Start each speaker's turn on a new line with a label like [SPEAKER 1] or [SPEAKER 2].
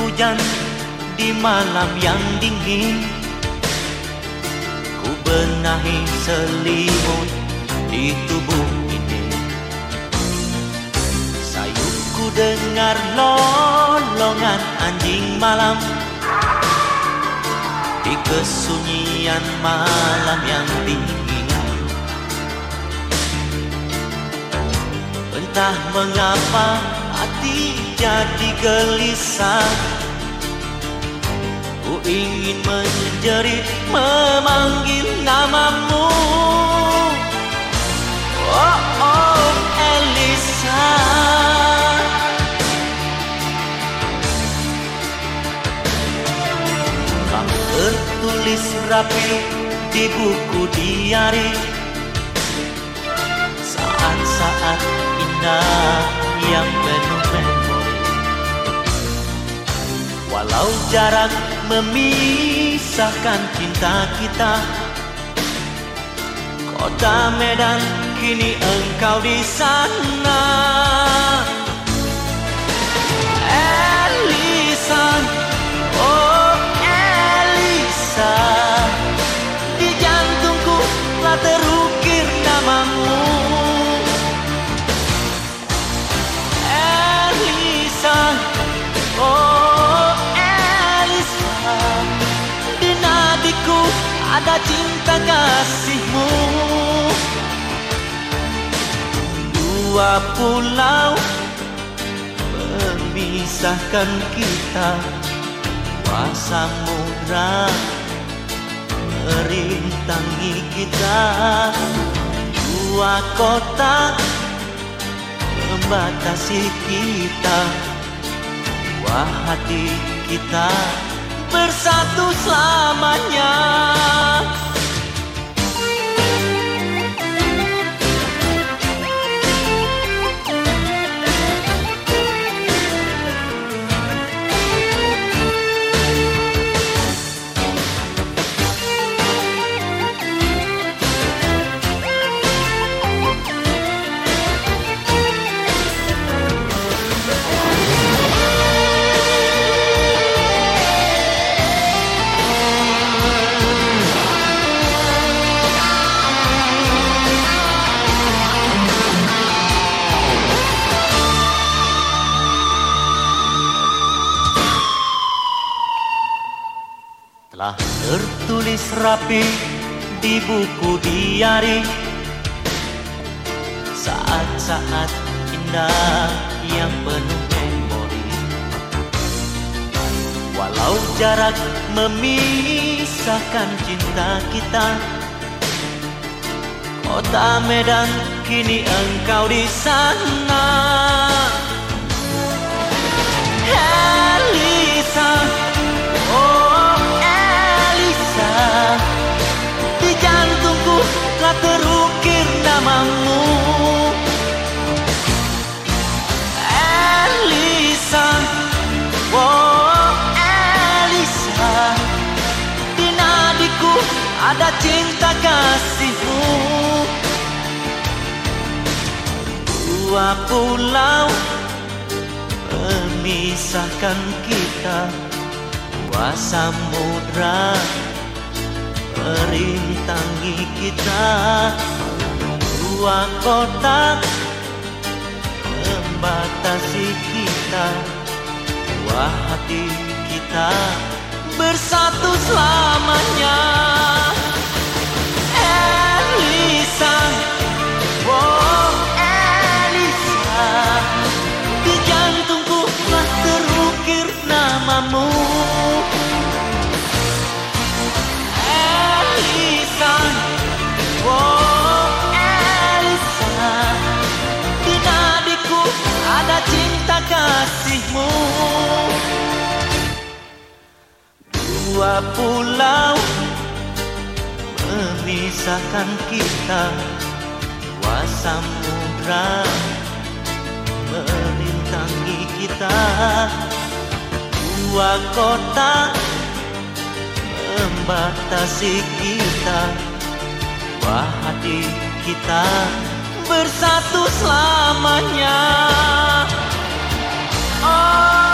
[SPEAKER 1] hujan di malam yang dingin. Ku benahi selimut di tubuh ini. Sayupku dengar lolongan anjing malam. Di kesunyian malam yang dingin. Entah mengapa hati jadi gelisah. Ku ingin menjerit memanggil namamu. Oh oh Elisa. Kau tertulis rapi di buku diari. Saat-saat indah Walau jarak memisahkan cinta kita. Kota Medan kini engkau di sana ada cinta kasihmu. Dua pulau memisahkan kita. Dua samudra merintangi kita. Dua kota membatasi kita. Dua hati kita bersatu selamanya tertulis rapi di buku diari. Saat-saat indah yang penuh memori. Walau jarak memisahkan cinta kita Kota Medan kini engkau di sana terukir namamu. Elisa Oh Elisa Di nadiku ada cinta kasihmu. Dua pulau memisahkan kita Dua samudra merintangi kita Dua kota membatasi kita. Dua hati kita bersatu selamanya dua pulau memisahkan kita. Kuasa mudra melintangi kita. Dua kota membatasi kita. Wahati kita bersatu selamanya. Oh.